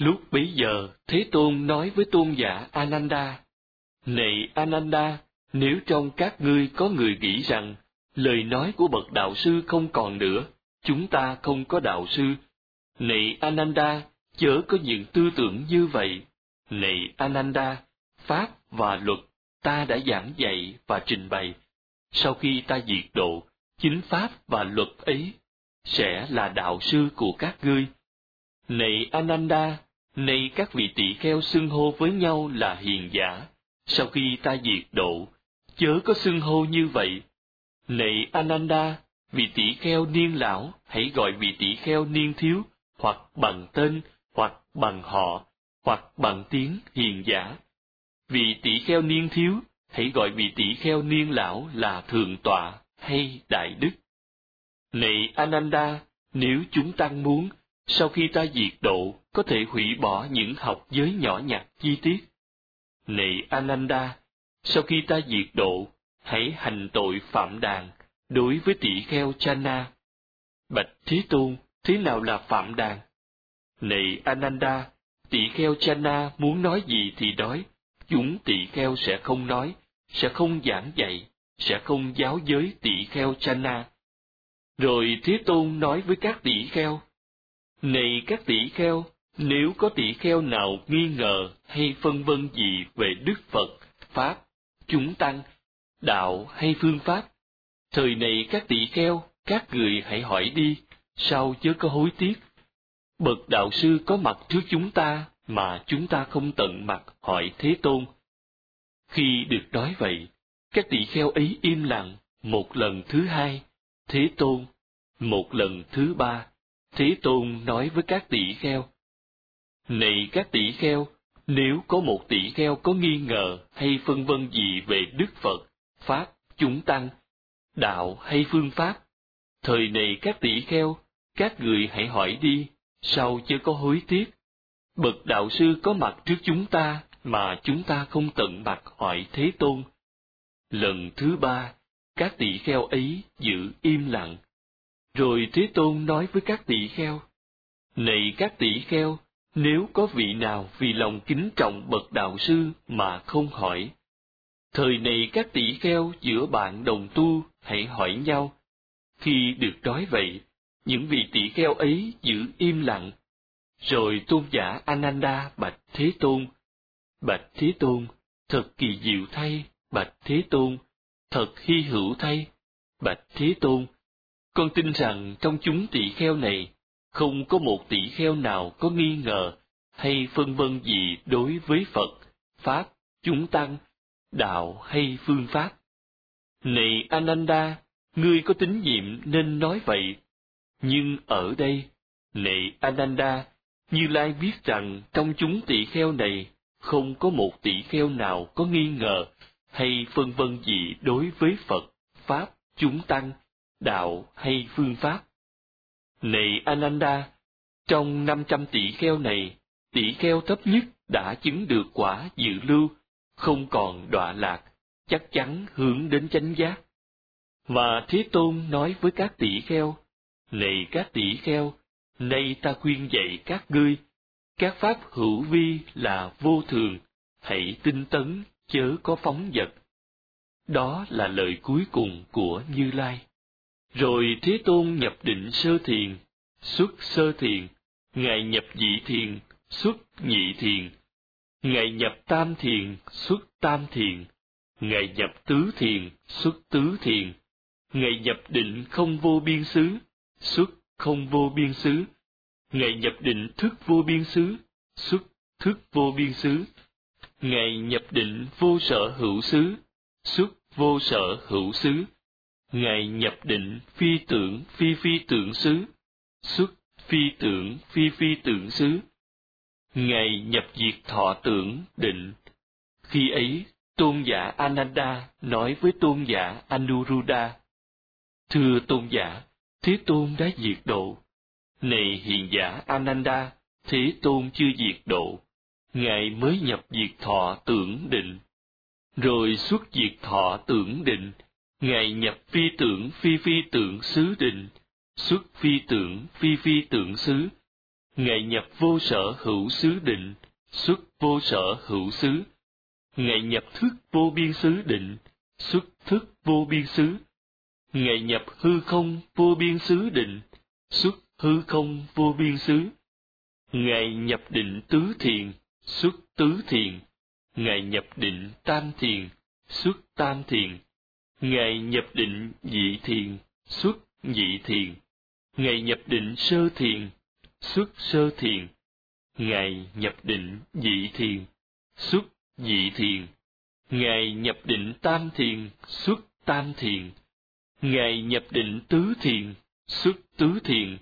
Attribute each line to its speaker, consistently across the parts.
Speaker 1: Lúc bấy giờ, Thế Tôn nói với tôn giả Ananda, Này Ananda, nếu trong các ngươi có người nghĩ rằng lời nói của bậc đạo sư không còn nữa, chúng ta không có đạo sư. Này Ananda, chớ có những tư tưởng như vậy. Này Ananda, Pháp và luật ta đã giảng dạy và trình bày. Sau khi ta diệt độ, chính Pháp và luật ấy sẽ là đạo sư của các ngươi. Này Ananda, này các vị tỷ kheo xưng hô với nhau là hiền giả, sau khi ta diệt độ, chớ có xưng hô như vậy. Này Ananda, vị tỷ kheo niên lão, hãy gọi vị tỷ kheo niên thiếu, hoặc bằng tên, hoặc bằng họ, hoặc bằng tiếng hiền giả. Vị tỷ kheo niên thiếu, hãy gọi vị tỷ kheo niên lão là thượng tọa hay đại đức. Này Ananda, nếu chúng tăng muốn, sau khi ta diệt độ, có thể hủy bỏ những học giới nhỏ nhặt chi tiết. Này Ananda, sau khi ta diệt độ, hãy hành tội phạm đàn đối với tỷ kheo Chana. Bạch Thế Tôn, thế nào là phạm đàn? Này Ananda, tỷ kheo Chana muốn nói gì thì nói, chúng tỷ kheo sẽ không nói, sẽ không giảng dạy, sẽ không giáo giới tỷ kheo Chana. Rồi Thế Tôn nói với các tỷ kheo, Này các tỷ kheo, nếu có tỷ kheo nào nghi ngờ hay phân vân gì về Đức Phật, Pháp, chúng tăng, đạo hay phương pháp, thời này các tỷ kheo, các người hãy hỏi đi, sao chớ có hối tiếc. Bậc đạo sư có mặt trước chúng ta mà chúng ta không tận mặt hỏi Thế Tôn. Khi được nói vậy, các tỷ kheo ấy im lặng một lần thứ hai, Thế Tôn, một lần thứ ba, Thế Tôn nói với các tỷ kheo. Này các tỷ kheo, nếu có một tỷ kheo có nghi ngờ hay phân vân gì về Đức Phật, Pháp, chúng tăng, đạo hay phương pháp, thời này các tỷ kheo, các người hãy hỏi đi, sao chưa có hối tiếc. Bậc đạo sư có mặt trước chúng ta mà chúng ta không tận mặt hỏi Thế Tôn. Lần thứ ba, các tỷ kheo ấy giữ im lặng. Rồi Thế Tôn nói với các tỷ kheo, Này các tỷ kheo, nếu có vị nào vì lòng kính trọng bậc đạo sư mà không hỏi, thời này các tỷ kheo giữa bạn đồng tu hãy hỏi nhau. Khi được nói vậy, những vị tỷ kheo ấy giữ im lặng. Rồi tôn giả Ananda bạch Thế Tôn, Bạch Thế Tôn, thật kỳ diệu thay, Bạch Thế Tôn, thật hy hữu thay, Bạch Thế Tôn. Con tin rằng trong chúng tỷ kheo này, không có một tỷ kheo nào có nghi ngờ hay phân vân gì đối với Phật, Pháp, chúng tăng, đạo hay phương pháp. Này Ananda, ngươi có tín nhiệm nên nói vậy. Nhưng ở đây, này Ananda, Như Lai biết rằng trong chúng tỷ kheo này không có một tỷ kheo nào có nghi ngờ hay phân vân gì đối với Phật, Pháp, chúng tăng, đạo hay phương pháp. Này Ananda, trong 500 tỷ kheo này, tỷ kheo thấp nhất đã chứng được quả dự lưu, không còn đọa lạc, chắc chắn hướng đến chánh giác. Và Thế Tôn nói với các tỷ kheo, Này các tỷ kheo, nay ta khuyên dạy các ngươi, các pháp hữu vi là vô thường, hãy tinh tấn, chớ có phóng vật. Đó là lời cuối cùng của Như Lai. Rồi Thế Tôn nhập định sơ thiền, xuất sơ thiền, Ngài nhập dị thiền, xuất nhị thiền, Ngài nhập tam thiền, xuất tam thiền, Ngài nhập tứ thiền, xuất tứ thiền, Ngài nhập định không vô biên xứ, xuất không vô biên xứ, Ngài nhập định thức vô biên xứ, xuất thức vô biên xứ. Ngài nhập định vô sở hữu xứ, xuất vô sở hữu xứ. Ngài nhập định phi tưởng phi phi tưởng xứ, xuất phi tưởng phi phi tưởng xứ. Ngài nhập diệt thọ tưởng định. Khi ấy, tôn giả Ananda nói với tôn giả Anuruddha, Thưa tôn giả, Thế Tôn đã diệt độ, này hiền giả Ananda, Thế Tôn chưa diệt độ, Ngài mới nhập diệt thọ tưởng định. Rồi xuất diệt thọ tưởng định, Ngài nhập phi tưởng phi phi tưởng xứ định, xuất phi tưởng phi phi tưởng xứ. Ngày nhập vô sở hữu xứ định, xuất vô sở hữu xứ. Ngày nhập thức vô biên xứ định, xuất thức vô biên xứ. Ngày nhập hư không vô biên xứ định, xuất hư không vô biên xứ. Ngày nhập định tứ thiền, xuất tứ thiền. Ngày nhập định tam thiền, xuất tam thiền. Ngày nhập định dị thiền, xuất dị thiền. Ngày nhập định sơ thiền, xuất sơ thiền. Ngày nhập định dị thiền, xuất dị thiền. Ngày nhập định tam thiền, xuất tam thiền. Ngày nhập định tứ thiền, xuất tứ thiền.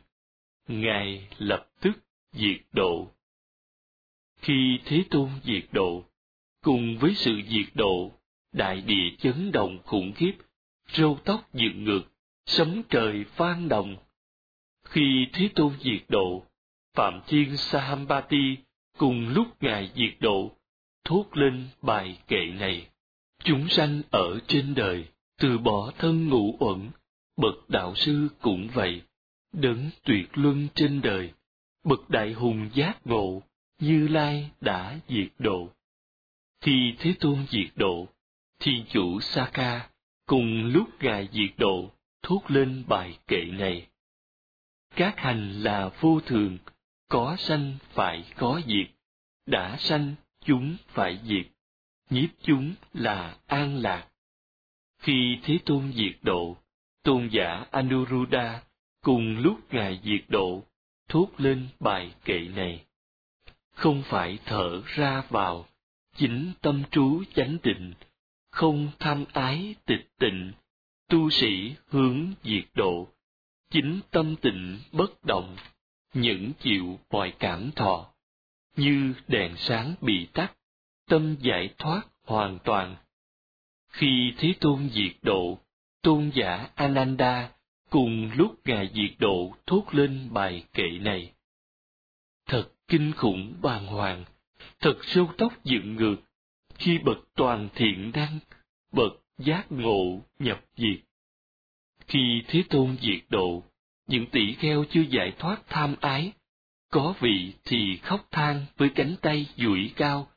Speaker 1: Ngài lập tức diệt độ. Khi Thế Tôn diệt độ, cùng với sự diệt độ, đại địa chấn động khủng khiếp, râu tóc dựng ngược, sấm trời vang động. Khi Thế Tôn diệt độ, Phạm Thiên Sahambati cùng lúc Ngài diệt độ, thốt lên bài kệ này. Chúng sanh ở trên đời, từ bỏ thân ngũ uẩn, bậc đạo sư cũng vậy, đấng tuyệt luân trên đời, bậc đại hùng giác ngộ, Như Lai đã diệt độ. Khi Thế Tôn diệt độ, Thiên chủ Saka cùng lúc Ngài diệt độ thốt lên bài kệ này. Các hành là vô thường, có sanh phải có diệt, đã sanh chúng phải diệt, nhiếp chúng là an lạc. Khi Thế Tôn diệt độ, tôn giả Anuruddha cùng lúc Ngài diệt độ thốt lên bài kệ này. Không phải thở ra vào, chính tâm trú chánh định, không tham ái tịch tịnh, tu sĩ hướng diệt độ, chính tâm tịnh bất động, những chịu mọi cảm thọ, như đèn sáng bị tắt, tâm giải thoát hoàn toàn. Khi Thế Tôn diệt độ, tôn giả Ananda cùng lúc Ngài diệt độ thốt lên bài kệ này. Thật kinh khủng bàng hoàng, thật sâu tóc dựng ngược, khi bậc toàn thiện năng, bậc giác ngộ nhập diệt. Khi Thế Tôn diệt độ, những tỷ kheo chưa giải thoát tham ái, có vị thì khóc than với cánh tay duỗi cao,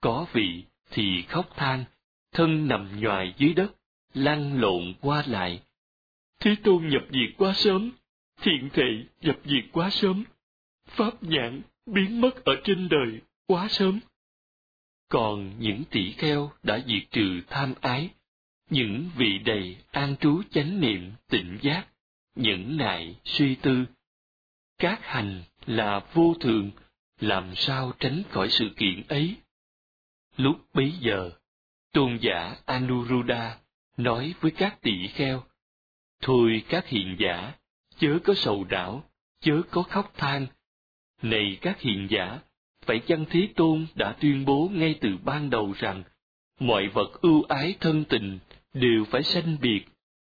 Speaker 1: có vị thì khóc than, thân nằm nhoài dưới đất, lăn lộn qua lại. Thế Tôn nhập diệt quá sớm, thiện thệ nhập diệt quá sớm, pháp nhãn biến mất ở trên đời quá sớm. Còn những tỷ kheo đã diệt trừ tham ái, những vị đầy an trú chánh niệm tịnh giác, những nại suy tư. Các hành là vô thường, làm sao tránh khỏi sự kiện ấy? Lúc bấy giờ, tôn giả Anuruddha nói với các tỷ kheo, Thôi các hiền giả, chớ có sầu đảo, chớ có khóc than. Này các hiền giả, phải chăng Thế Tôn đã tuyên bố ngay từ ban đầu rằng, mọi vật ưu ái thân tình đều phải sanh biệt,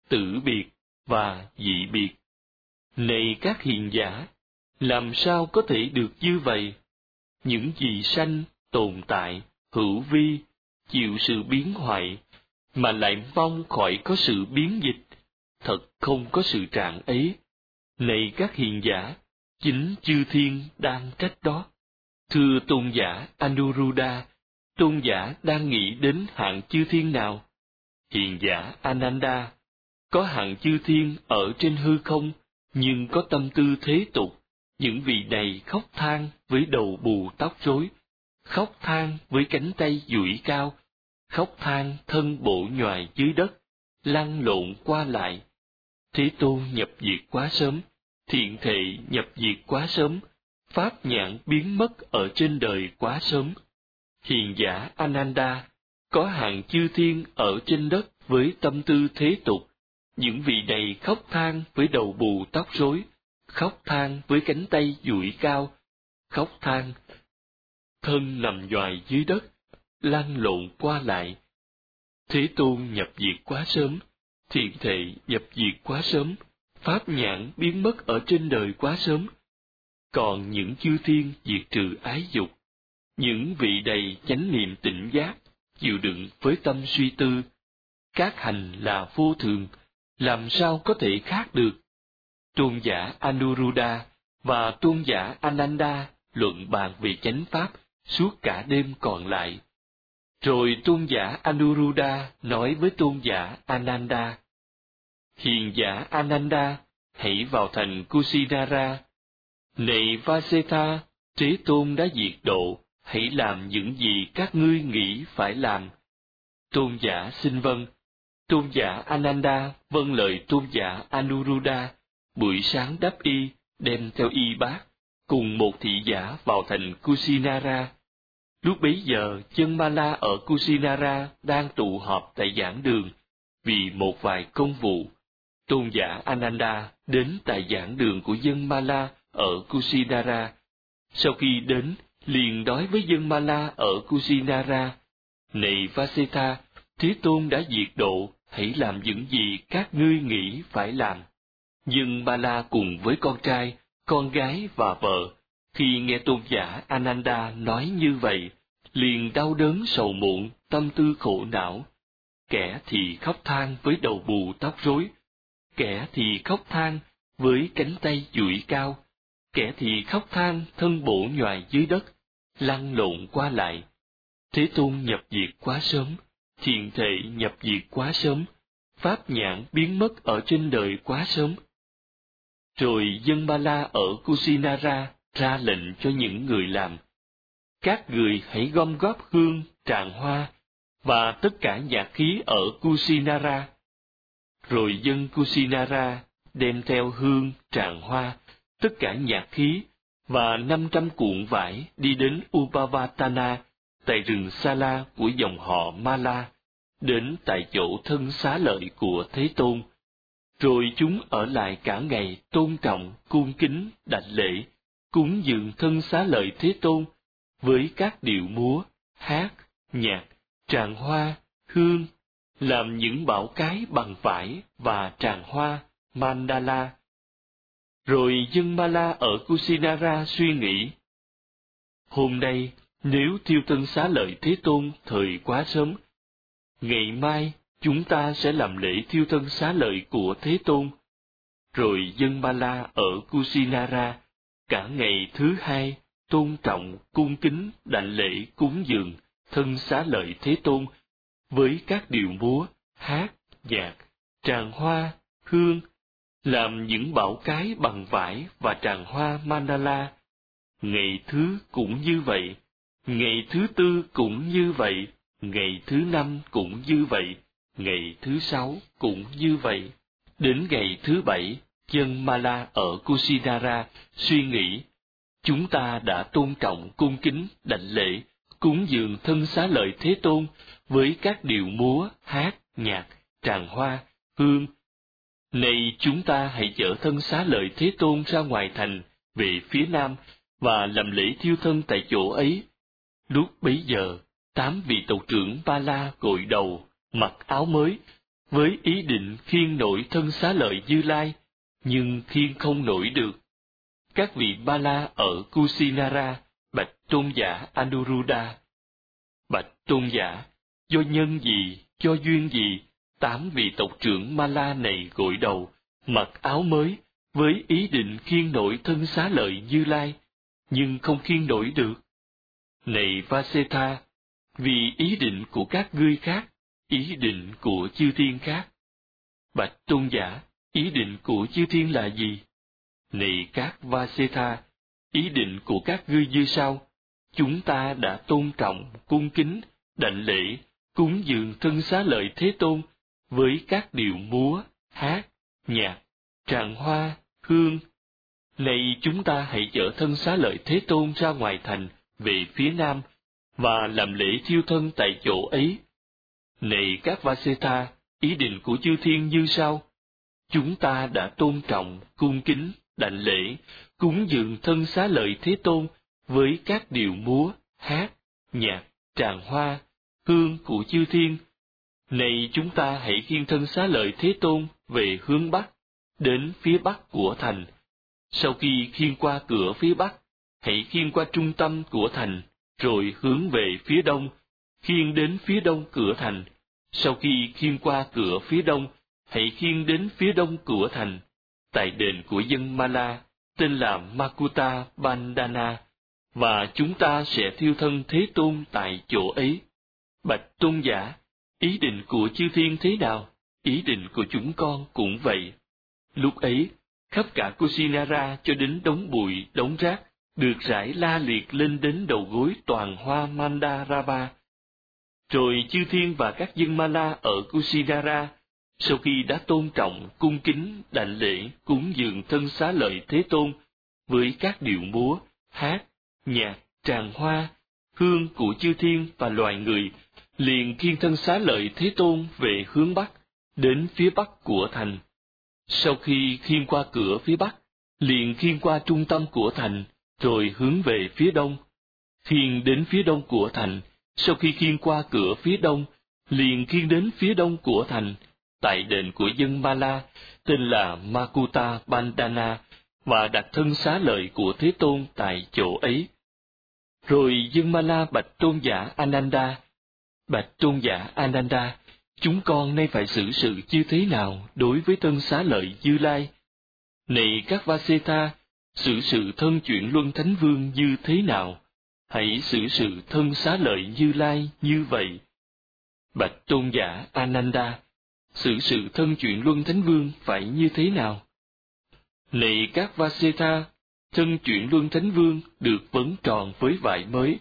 Speaker 1: tử biệt và dị biệt. Này các hiền giả, làm sao có thể được như vậy? Những gì sanh, tồn tại, hữu vi, chịu sự biến hoại, mà lại mong khỏi có sự biến dịch, thật không có sự trạng ấy. Này các hiền giả, chính chư thiên đang trách đó. Thưa tôn giả Anuruddha, tôn giả đang nghĩ đến hạng chư thiên nào? Hiền giả Ananda, có hạng chư thiên ở trên hư không, nhưng có tâm tư thế tục. Những vị này khóc than với đầu bù tóc rối, khóc than với cánh tay duỗi cao, khóc than thân bộ nhoài dưới đất, lăn lộn qua lại. Thế Tôn nhập diệt quá sớm, thiện thệ nhập diệt quá sớm, pháp nhãn biến mất ở trên đời quá sớm. Hiền giả Ananda, có hàng chư thiên ở trên đất với tâm tư thế tục, những vị này khóc than với đầu bù tóc rối, khóc than với cánh tay duỗi cao, khóc than, thân nằm doài dưới đất, lăn lộn qua lại. Thế Tôn nhập diệt quá sớm, thiện thệ nhập diệt quá sớm, pháp nhãn biến mất ở trên đời quá sớm. Còn những chư thiên diệt trừ ái dục, những vị đầy chánh niệm tỉnh giác, chịu đựng với tâm suy tư, các hành là vô thường, làm sao có thể khác được? Tôn giả Anuruddha và tôn giả Ananda luận bàn về chánh pháp suốt cả đêm còn lại. Rồi tôn giả Anuruddha nói với tôn giả Ananda, Hiền giả Ananda, hãy vào thành Kusinara. Này Vaseta, Thế Tôn đã diệt độ, hãy làm những gì các ngươi nghĩ phải làm. Tôn giả xin vâng. Tôn giả Ananda vâng lời tôn giả Anuruddha, buổi sáng đắp y, đem theo y bát, cùng một thị giả vào thành Kusinara. Lúc bấy giờ, chân Ma La ở Kusinara đang tụ họp tại giảng đường vì một vài công vụ. Tôn giả Ananda đến tại giảng đường của dân Ma La ở Kusinara. Sau khi đến, liền nói với dân Mala ở Kusinara, Này Vasita, Thế Tôn đã diệt độ, hãy làm những gì các ngươi nghĩ phải làm. Dân Mala cùng với con trai, con gái và vợ, khi nghe tôn giả Ananda nói như vậy, liền đau đớn sầu muộn, tâm tư khổ não. Kẻ thì khóc than với đầu bù tóc rối, kẻ thì khóc than với cánh tay duỗi cao, kẻ thì khóc than thân bộ nhòi dưới đất, lăn lộn qua lại. Thế Tôn nhập diệt quá sớm, thiền thể nhập diệt quá sớm, pháp nhãn biến mất ở trên đời quá sớm. Rồi dân Ba La ở Kusinara ra lệnh cho những người làm. Các người hãy gom góp hương, tràng hoa và tất cả nhạc khí ở Kusinara. Rồi dân Kusinara đem theo hương, tràng hoa, tất cả nhạc khí và 500 cuộn vải đi đến Upavatana tại rừng Sala của dòng họ Mala, đến tại chỗ thân xá lợi của Thế Tôn. Rồi chúng ở lại cả ngày tôn trọng, cung kính, đảnh lễ, cúng dường thân xá lợi Thế Tôn với các điệu múa, hát, nhạc, tràng hoa, hương, làm những bảo cái bằng vải và tràng hoa, mandala. Rồi dân Mala ở Kusinara suy nghĩ, hôm nay nếu thiêu thân xá lợi Thế Tôn thời quá sớm, ngày mai chúng ta sẽ làm lễ thiêu thân xá lợi của Thế Tôn. Rồi dân Mala ở Kusinara cả ngày thứ hai tôn trọng cung kính đảnh lễ cúng dường thân xá lợi thế tôn với các điệu múa hát nhạc tràng hoa hương làm những bảo cái bằng vải và tràng hoa mandala ngày thứ cũng như vậy ngày thứ tư cũng như vậy ngày thứ năm cũng như vậy ngày thứ sáu cũng như vậy đến ngày thứ bảy dân Mala ở Kusinara suy nghĩ, chúng ta đã tôn trọng cung kính, đảnh lễ, cúng dường thân xá lợi Thế Tôn với các điệu múa, hát, nhạc, tràng hoa, hương nay chúng ta hãy chở thân xá lợi Thế Tôn ra ngoài thành, về phía nam, và làm lễ thiêu thân tại chỗ ấy. Lúc bấy giờ, tám vị tộc trưởng Ba La gội đầu, mặc áo mới, với ý định khiêng nổi thân xá lợi Như Lai, nhưng khiên không nổi được. Các vị Ba La ở Kusinara bạch tôn giả Anuruddha. Bạch tôn giả, do nhân gì, do duyên gì, tám vị tộc trưởng Ma La này gội đầu, mặc áo mới, với ý định khiên nổi thân xá lợi Như Lai, nhưng không khiên nổi được. Này Vasetha, vì ý định của các ngươi khác, ý định của chư thiên khác. Bạch tôn giả, Ý định của chư thiên là gì? Này các Vasetha, ý định của các ngươi như sau. Chúng ta đã tôn trọng, cung kính, đảnh lễ, cúng dường thân xá lợi Thế Tôn với các điệu múa, hát, nhạc, tràng hoa, hương. Này chúng ta hãy chở thân xá lợi Thế Tôn ra ngoài thành, về phía nam, và làm lễ thiêu thân tại chỗ ấy. Này các Vaseta, ý định của chư thiên như sau chúng ta đã tôn trọng, cung kính, đảnh lễ, cúng dường thân xá lợi Thế Tôn với các điệu múa, hát, nhạc, tràng hoa, hương của chư thiên. Này chúng ta hãy khiên thân xá lợi Thế Tôn về hướng Bắc, đến phía Bắc của thành. Sau khi khiên qua cửa phía Bắc, hãy khiên qua trung tâm của thành, rồi hướng về phía Đông, khiên đến phía Đông cửa thành. Sau khi khiên qua cửa phía Đông, hãy khiên đến phía đông cửa thành, tại đền của dân Mala, tên là Makuta Bandana, và chúng ta sẽ thiêu thân Thế Tôn tại chỗ ấy. Bạch Tôn giả, ý định của chư thiên thế nào, ý định của chúng con cũng vậy. Lúc ấy, khắp cả Kusinara cho đến đống bụi, đống rác, được rải la liệt lên đến đầu gối toàn hoa Mandarava. Rồi chư thiên và các dân Mala ở Kusinara, sau khi đã tôn trọng, cung kính, đảnh lễ, cúng dường thân xá lợi Thế Tôn, với các điệu múa, hát, nhạc, tràng hoa, hương của chư thiên và loài người, liền kiên thân xá lợi Thế Tôn về hướng Bắc, đến phía Bắc của thành. Sau khi khiên qua cửa phía Bắc, liền khiên qua trung tâm của thành, rồi hướng về phía Đông. Khiên đến phía Đông của thành, sau khi khiên qua cửa phía Đông, liền khiên đến phía Đông của thành, tại đền của dân Mala, tên là Makuta Bandana, và đặt thân xá lợi của Thế Tôn tại chỗ ấy. Rồi dân Mala bạch tôn giả Ananda, bạch tôn giả Ananda, chúng con nay phải xử sự như thế nào đối với thân xá lợi Như Lai? Này các Vaseta, xử sự thân chuyển luân thánh vương như thế nào? Hãy xử sự thân xá lợi Như Lai như vậy. Bạch tôn giả Ananda, xử sự thân chuyển luân thánh vương phải như thế nào? Này các Vaseta, thân chuyển luân thánh vương được vấn tròn với vải mới.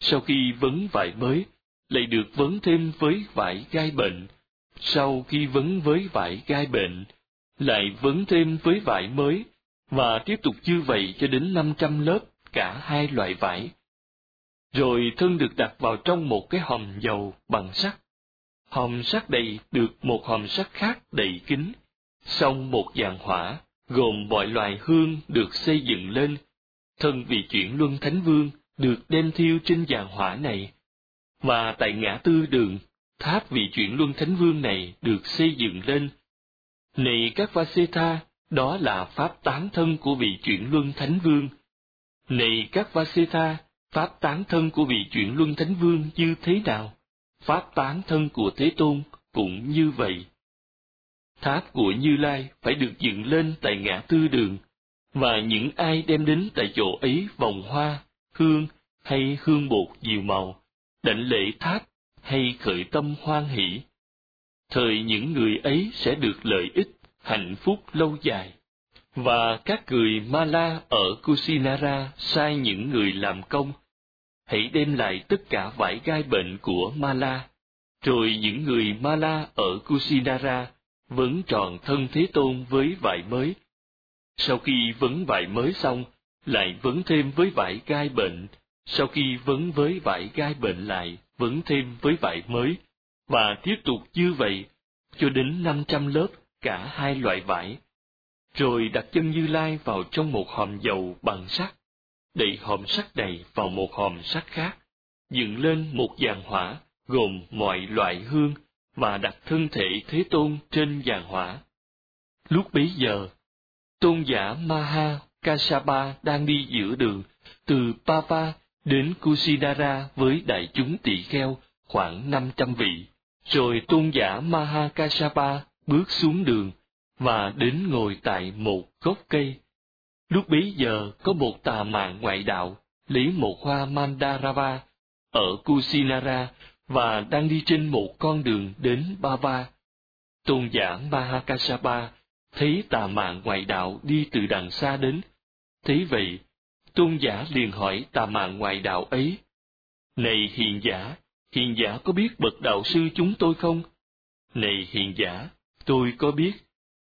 Speaker 1: Sau khi vấn vải mới, lại được vấn thêm với vải gai bệnh. Sau khi vấn với vải gai bệnh, lại vấn thêm với vải mới, và tiếp tục như vậy cho đến 500 lớp cả hai loại vải. Rồi thân được đặt vào trong một cái hòm dầu bằng sắt. Hòm sắt đầy được một hòm sắt khác đầy kín, xong một dàn hỏa gồm mọi loài hương được xây dựng lên. Thân vị chuyển luân thánh vương được đem thiêu trên dàn hỏa này. Và tại ngã tư đường, tháp vị chuyển luân thánh vương này được xây dựng lên. Này các Vaseta, đó là pháp tán thân của vị chuyển luân thánh vương. Này các Vaseta, pháp tán thân của vị chuyển luân thánh vương như thế nào? Pháp tán thân của Thế Tôn cũng như vậy. Tháp của Như Lai phải được dựng lên tại ngã tư đường, và những ai đem đến tại chỗ ấy vòng hoa, hương hay hương bột nhiều màu, đảnh lễ tháp hay khởi tâm hoan hỷ. Thời những người ấy sẽ được lợi ích, hạnh phúc lâu dài. Và các người Mala ở Kusinara sai những người làm công, hãy đem lại tất cả vải gai bệnh của Mala. Rồi những người Mala ở Kusinara vấn tròn thân Thế Tôn với vải mới. Sau khi vấn vải mới xong, lại vấn thêm với vải gai bệnh, sau khi vấn với vải gai bệnh lại, vấn thêm với vải mới, và tiếp tục như vậy, cho đến 500 lớp cả hai loại vải. Rồi đặt chân Như Lai vào trong một hòm dầu bằng sắt, đậy hòm sắt này vào một hòm sắt khác, dựng lên một dàn hỏa gồm mọi loại hương, và đặt thân thể Thế Tôn trên giàn hỏa. Lúc bấy giờ, tôn giả Maha Kasapa đang đi giữa đường từ Papa đến Kusidara với đại chúng tỳ kheo khoảng 500 vị. Rồi tôn giả Mahakasapa bước xuống đường và đến ngồi tại một gốc cây. Lúc bấy giờ có một tà mạng ngoại đạo lấy một hoa Mandarava ở Kusinara và đang đi trên một con đường đến Bava. Tôn giả Mahakasapa thấy tà mạng ngoại đạo đi từ đằng xa đến. Thế vậy, tôn giả liền hỏi tà mạng ngoại đạo ấy, Này hiền giả, hiền giả có biết bậc đạo sư chúng tôi không? Này hiền giả, tôi có biết,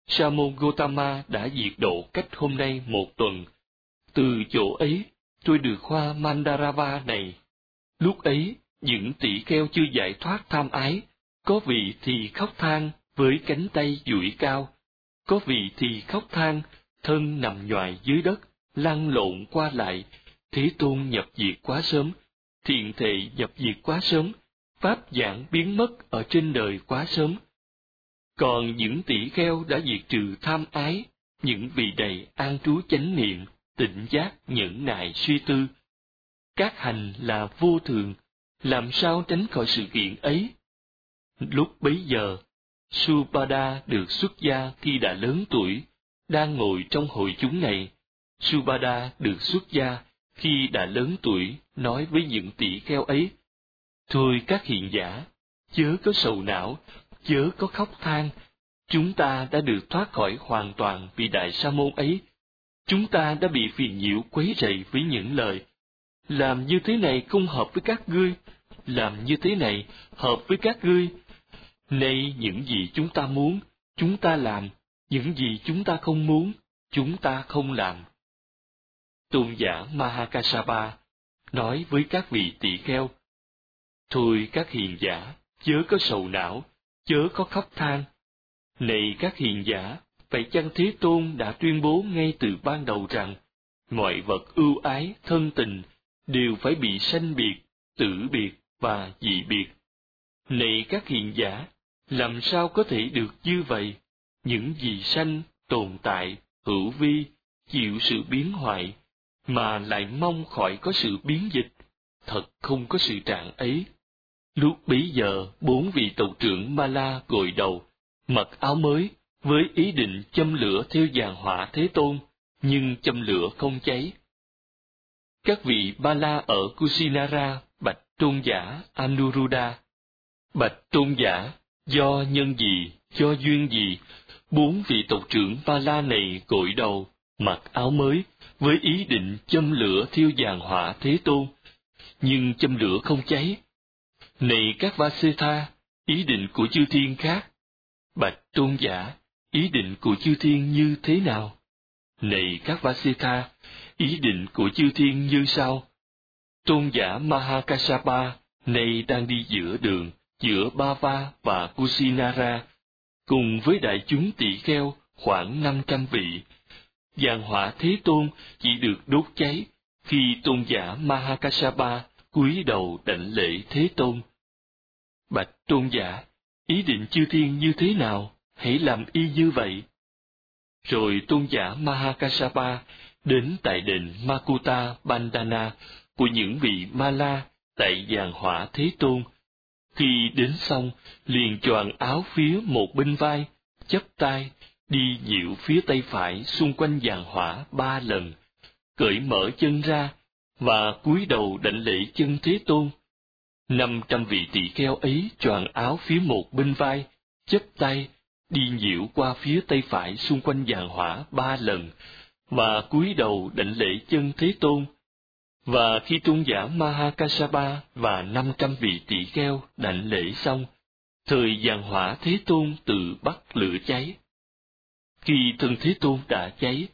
Speaker 1: Sa môn Gotama đã diệt độ cách hôm nay một tuần. Từ chỗ ấy, tôi được khoa Mandarava này. Lúc ấy, những tỷ kheo chưa giải thoát tham ái, có vị thì khóc than với cánh tay duỗi cao, có vị thì khóc than, thân nằm nhoài dưới đất, lăn lộn qua lại, Thế Tôn nhập diệt quá sớm, thiện thệ nhập diệt quá sớm, pháp giảng biến mất ở trên đời quá sớm. Còn những tỷ kheo đã diệt trừ tham ái, những vị đầy an trú chánh niệm, tỉnh giác, nhẫn nại suy tư. Các hành là vô thường, làm sao tránh khỏi sự kiện ấy? Lúc bấy giờ, Supada được xuất gia khi đã lớn tuổi, đang ngồi trong hội chúng này, Subada được xuất gia khi đã lớn tuổi nói với những tỷ kheo ấy, Thôi các hiện giả, chớ có sầu não, chớ có khóc than, chúng ta đã được thoát khỏi hoàn toàn vì đại sa môn ấy. Chúng ta đã bị phiền nhiễu quấy rầy với những lời. Làm như thế này không hợp với các ngươi, làm như thế này hợp với các ngươi. Nay những gì chúng ta muốn, chúng ta làm, những gì chúng ta không muốn, chúng ta không làm. Tôn giả Mahakasapa nói với các vị tỳ kheo, Thôi các hiền giả, chớ có sầu não, chớ có khóc than. Này các hiền giả, vậy chăng Thế Tôn đã tuyên bố ngay từ ban đầu rằng, mọi vật ưu ái, thân tình, đều phải bị sanh biệt, tử biệt và dị biệt. Này các hiền giả, làm sao có thể được như vậy? Những gì sanh, tồn tại, hữu vi, chịu sự biến hoại, mà lại mong khỏi có sự biến dịch, thật không có sự trạng ấy. Lúc bấy giờ, bốn vị tàu trưởng Ma La gội đầu, mặc áo mới, với ý định châm lửa theo giàn hỏa Thế Tôn, nhưng châm lửa không cháy. Các vị Ba La ở Kusinara bạch tôn giả Anuruddha. Bạch tôn giả, do nhân gì, do duyên gì, bốn vị tộc trưởng Ba La này gội đầu, mặc áo mới, với ý định châm lửa thiêu giàn hỏa Thế Tôn, nhưng châm lửa không cháy. Này các Vasetha, ý định của chư thiên khác. Bạch tôn giả, ý định của chư thiên như thế nào? Này các Vasetha, ý định của chư thiên như sau. Tôn giả Mahakasapa nay đang đi giữa đường, giữa Bava và Kusinara, cùng với đại chúng tỷ kheo khoảng năm trăm vị. Giàn hỏa Thế Tôn chỉ được đốt cháy khi tôn giả Mahakasapa cúi đầu đảnh lễ Thế Tôn. Bạch tôn giả, ý định chư thiên như thế nào, hãy làm y như vậy. Rồi tôn giả Mahakasapa đến tại đền Makuta Bandana của những vị Ma La tại giàn hỏa Thế Tôn. Khi đến xong, liền choàng áo phía một bên vai, chấp tay, đi dịu phía tay phải xung quanh giàn hỏa ba lần, cởi mở chân ra và cúi đầu đảnh lễ chân Thế Tôn. Năm trăm vị tỳ kheo ấy choàng áo phía một bên vai, chấp tay, đi nhiễu qua phía tay phải xung quanh giàn hỏa ba lần, và cúi đầu đảnh lễ chân Thế Tôn. Và khi tôn giả Mahakasapa và năm trăm vị tỳ kheo đảnh lễ xong, thời giàn hỏa Thế Tôn tự bắt lửa cháy. Khi thân Thế Tôn đã cháy,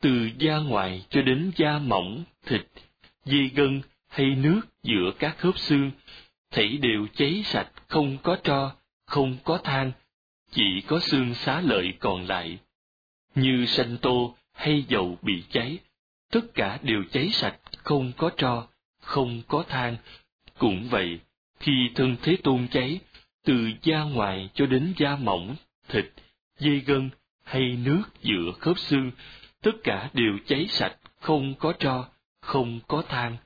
Speaker 1: từ da ngoài cho đến da mỏng, thịt, dây gân hay nước giữa các khớp xương, thảy đều cháy sạch không có tro, không có than, chỉ có xương xá lợi còn lại. Như sanh tô hay dầu bị cháy, tất cả đều cháy sạch, không có tro, không có than. Cũng vậy, khi thân Thế Tôn cháy, từ da ngoài cho đến da mỏng, thịt, dây gân hay nước giữa khớp xương, tất cả đều cháy sạch, không có tro, không có than.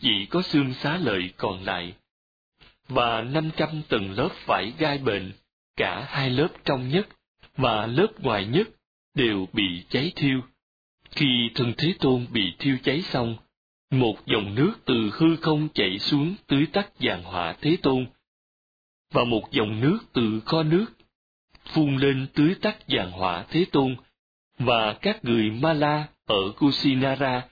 Speaker 1: Chỉ có xương xá lợi còn lại. Và năm trăm tầng lớp vải gai bền, cả hai lớp trong nhất và lớp ngoài nhất đều bị cháy thiêu. Khi thân Thế Tôn bị thiêu cháy xong, một dòng nước từ hư không chảy xuống tưới tắt giàn hỏa Thế Tôn, và một dòng nước từ kho nước phun lên tưới tắt giàn hỏa Thế Tôn, và các người Ma La ở Kusinara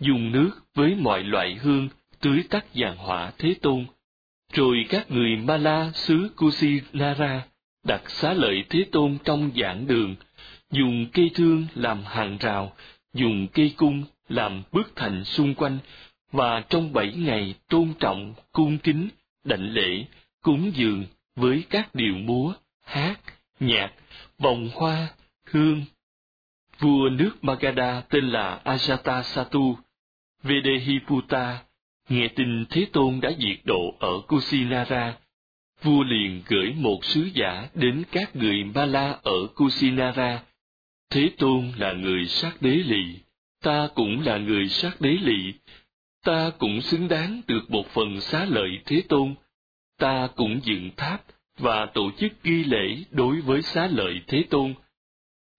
Speaker 1: dùng nước với mọi loại hương tưới tắt giàn hỏa Thế Tôn. Rồi các người Ma La xứ Kusinara đặt xá lợi Thế Tôn trong giảng đường, dùng cây thương làm hàng rào, dùng cây cung làm bức thành xung quanh, và trong bảy ngày tôn trọng, cung kính, đảnh lễ, cúng dường với các điệu múa, hát, nhạc, vòng hoa, hương. Vua nước Magadha tên là Ajatasattu, Vedehiputa, nghe tin Thế Tôn đã diệt độ ở Kusinara, vua liền gửi một sứ giả đến các người Mala ở Kusinara. Thế Tôn là người sát đế lì, ta cũng là người sát đế lì, ta cũng xứng đáng được một phần xá lợi Thế Tôn. Ta cũng dựng tháp và tổ chức ghi lễ đối với xá lợi Thế Tôn.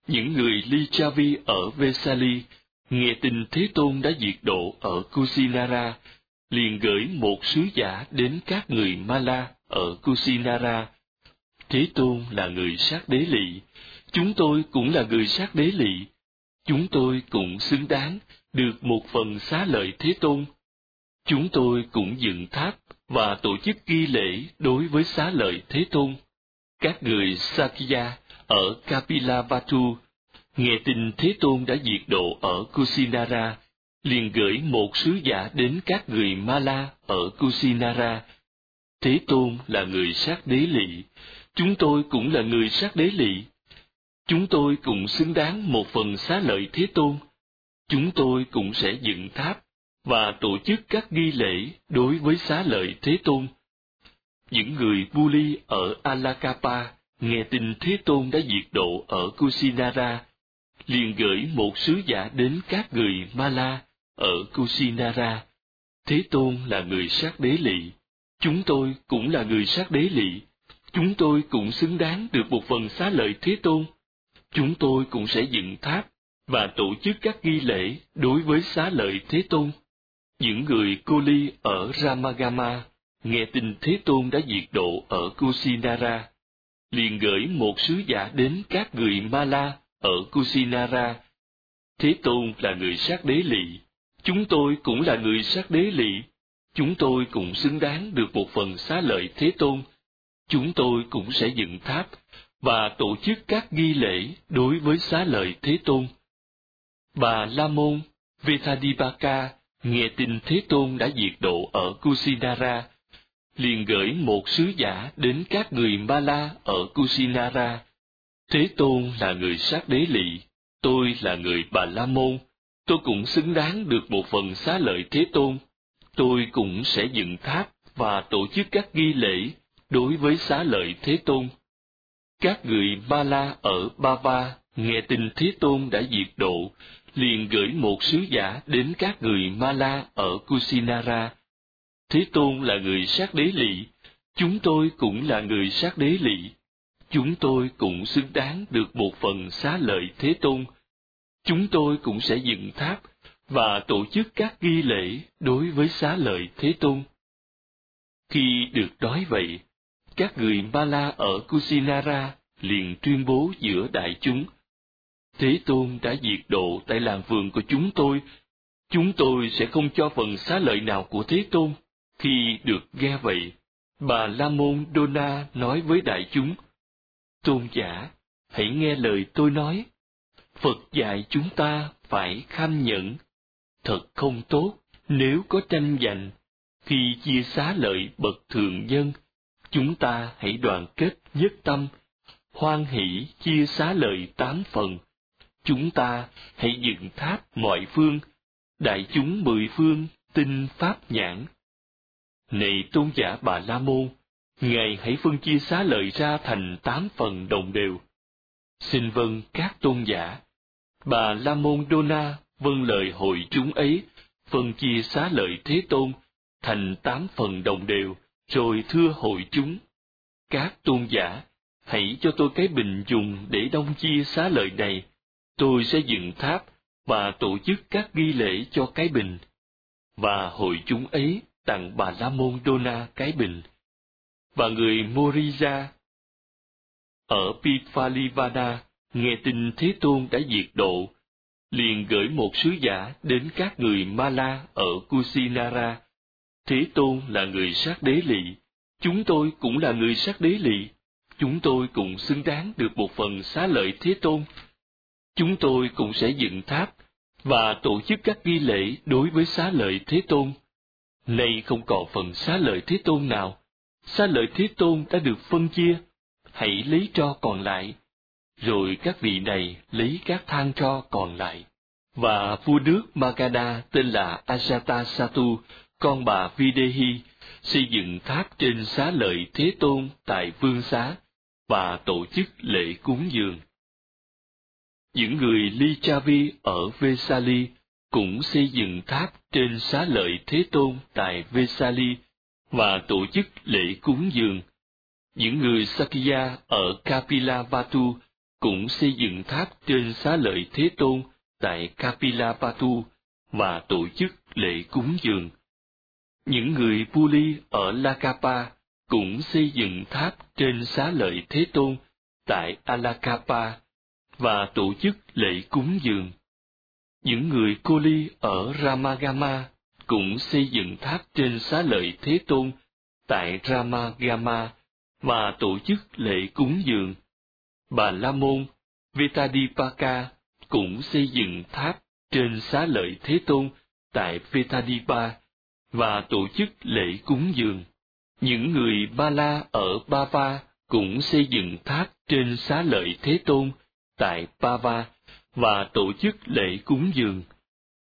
Speaker 1: Những người ly cha vi ở Vesali nghe tin Thế Tôn đã diệt độ ở Kusinara, liền gửi một sứ giả đến các người Mala ở Kusinara. Thế Tôn là người sát đế lị, chúng tôi cũng là người sát đế lị. Chúng tôi cũng xứng đáng được một phần xá lợi Thế Tôn. Chúng tôi cũng dựng tháp và tổ chức ghi lễ đối với xá lợi Thế Tôn. Các người Sakya ở Kapilavatu nghe tin Thế Tôn đã diệt độ ở Kusinara, liền gửi một sứ giả đến các người Mala ở Kusinara. Thế Tôn là người sát đế lỵ, chúng tôi cũng là người sát đế lỵ. Chúng tôi cũng xứng đáng một phần xá lợi Thế Tôn. Chúng tôi cũng sẽ dựng tháp và tổ chức các nghi lễ đối với xá lợi Thế Tôn. Những người Buli ở Alakapa nghe tin Thế Tôn đã diệt độ ở Kusinara, liền gửi một sứ giả đến các người Mala ở Kusinara. Thế Tôn là người sát đế lị, chúng tôi cũng là người sát đế lị, chúng tôi cũng xứng đáng được một phần xá lợi Thế Tôn. Chúng tôi cũng sẽ dựng tháp và tổ chức các nghi lễ đối với xá lợi Thế Tôn. Những người cô ly ở Ramagama nghe tin Thế Tôn đã diệt độ ở Kusinara, liền gửi một sứ giả đến các người Mala ở Kusinara. Thế Tôn là người sát đế lỵ, chúng tôi cũng là người sát đế lỵ, chúng tôi cũng xứng đáng được một phần xá lợi Thế Tôn. Chúng tôi cũng sẽ dựng tháp và tổ chức các nghi lễ đối với xá lợi Thế Tôn. Bà La Môn Vethadipaka nghe tin Thế Tôn đã diệt độ ở Kusinara, liền gửi một sứ giả đến các người Mala ở Kusinara. Thế Tôn là người sát đế lị, tôi là người Bà La Môn, tôi cũng xứng đáng được một phần xá lợi Thế Tôn. Tôi cũng sẽ dựng tháp và tổ chức các nghi lễ đối với xá lợi Thế Tôn. Các người Mala ở Bava nghe tin Thế Tôn đã diệt độ, liền gửi một sứ giả đến các người Mala ở Kusinara. Thế Tôn là người sát đế lị, chúng tôi cũng là người sát đế lị. Chúng tôi cũng xứng đáng được một phần xá lợi Thế Tôn. Chúng tôi cũng sẽ dựng tháp và tổ chức các ghi lễ đối với xá lợi Thế Tôn. Khi được nói vậy, các người Mala ở Kusinara liền tuyên bố giữa đại chúng Thế Tôn đã diệt độ tại làng vườn của chúng tôi. Chúng tôi sẽ không cho phần xá lợi nào của Thế Tôn. Khi được nghe vậy, bà La Môn Dona nói với đại chúng, Tôn giả, hãy nghe lời tôi nói. Phật dạy chúng ta phải kham nhẫn. Thật không tốt nếu có tranh giành. Khi chia xá lợi bậc thường nhân, chúng ta hãy đoàn kết nhất tâm, hoan hỷ chia xá lợi tám phần chúng ta hãy dựng tháp mọi phương, đại chúng mười phương tinh pháp nhãn. Này tôn giả Bà La Môn, Ngài hãy phân chia xá lợi ra thành tám phần đồng đều. Xin vâng các tôn giả. Bà La Môn Dona vâng lời hội chúng ấy, phân chia xá lợi Thế Tôn thành tám phần đồng đều, rồi thưa hội chúng. Các tôn giả, hãy cho tôi cái bình dùng để đông chia xá lợi này, tôi sẽ dựng tháp và tổ chức các nghi lễ cho cái bình. Và hội chúng ấy tặng bà La Môn Dona cái bình. Và người Moriza ở Pitphalivana nghe tin Thế Tôn đã diệt độ, liền gửi một sứ giả đến các người Mala ở Kusinara. Thế Tôn là người sát đế lỵ, chúng tôi cũng là người sát đế lỵ, chúng tôi cũng xứng đáng được một phần xá lợi Thế Tôn chúng tôi cũng sẽ dựng tháp và tổ chức các nghi lễ đối với xá lợi Thế Tôn. Nay không còn phần xá lợi Thế Tôn nào, xá lợi Thế Tôn đã được phân chia, hãy lấy cho còn lại, rồi các vị này lấy các than cho còn lại. Và vua nước Magadha tên là Ajatasattu, con bà Videhi, xây dựng tháp trên xá lợi Thế Tôn tại Vương Xá và tổ chức lễ cúng dường. Những người Lichavi ở Vesali cũng xây dựng tháp trên xá lợi Thế Tôn tại Vesali và tổ chức lễ cúng dường. Những người Sakya ở Kapilavatthu cũng xây dựng tháp trên xá lợi Thế Tôn tại Kapilapatu và tổ chức lễ cúng dường. Những người Puli ở Lakapa cũng xây dựng tháp trên xá lợi Thế Tôn tại Alakapa và tổ chức lễ cúng dường. Những người cô ly ở Ramagama cũng xây dựng tháp trên xá lợi Thế Tôn tại Ramagama và tổ chức lễ cúng dường. Bà La Môn, Vetadipaka cũng xây dựng tháp trên xá lợi Thế Tôn tại Vetadipa và tổ chức lễ cúng dường. Những người Ba La ở Bava cũng xây dựng tháp trên xá lợi Thế Tôn tại Pava và tổ chức lễ cúng dường.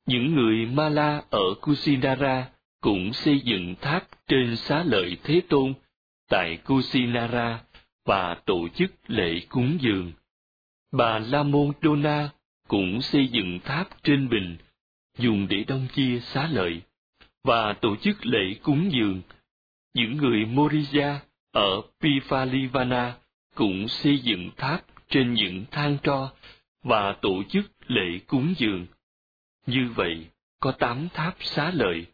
Speaker 1: Những người Mala ở Kusinara cũng xây dựng tháp trên xá lợi Thế Tôn tại Kusinara và tổ chức lễ cúng dường. Bà La Môn Dona cũng xây dựng tháp trên bình dùng để đông chia xá lợi và tổ chức lễ cúng dường. Những người Moriya ở Pivalivana cũng xây dựng tháp trên những thang tro và tổ chức lễ cúng dường. Như vậy, có tám tháp xá lợi,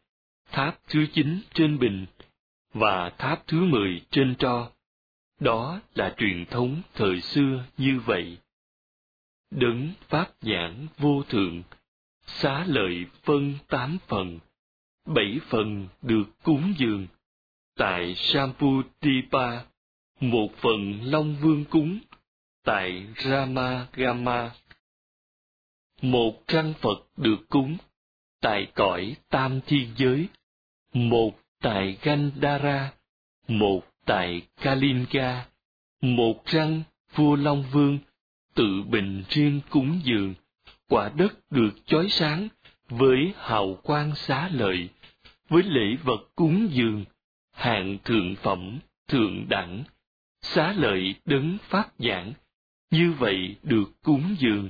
Speaker 1: tháp thứ chín trên bình và tháp thứ mười trên tro. Đó là truyền thống thời xưa như vậy. Đấng Pháp nhãn vô thượng, xá lợi phân tám phần, bảy phần được cúng dường. Tại Samputipa, một phần Long Vương cúng, tại Ramagama. Một trang Phật được cúng tại cõi Tam Thiên Giới, một tại Gandhara, một tại Kalinga, một răng vua Long Vương tự bình riêng cúng dường, quả đất được chói sáng với hào quang xá lợi, với lễ vật cúng dường, hạng thượng phẩm, thượng đẳng, xá lợi đấng phát giảng, như vậy được cúng dường,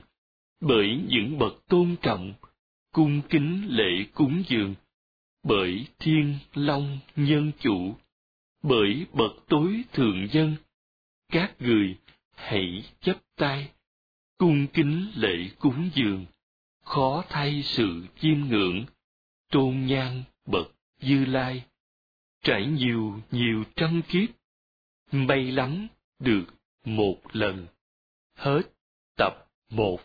Speaker 1: bởi những bậc tôn trọng, cung kính lễ cúng dường, bởi thiên long nhân chủ, bởi bậc tối thượng nhân, các người hãy chấp tay, cung kính lễ cúng dường, khó thay sự chiêm ngưỡng, tôn nhan bậc dư lai, trải nhiều nhiều trăm kiếp, may lắm được một lần. Hết tập một.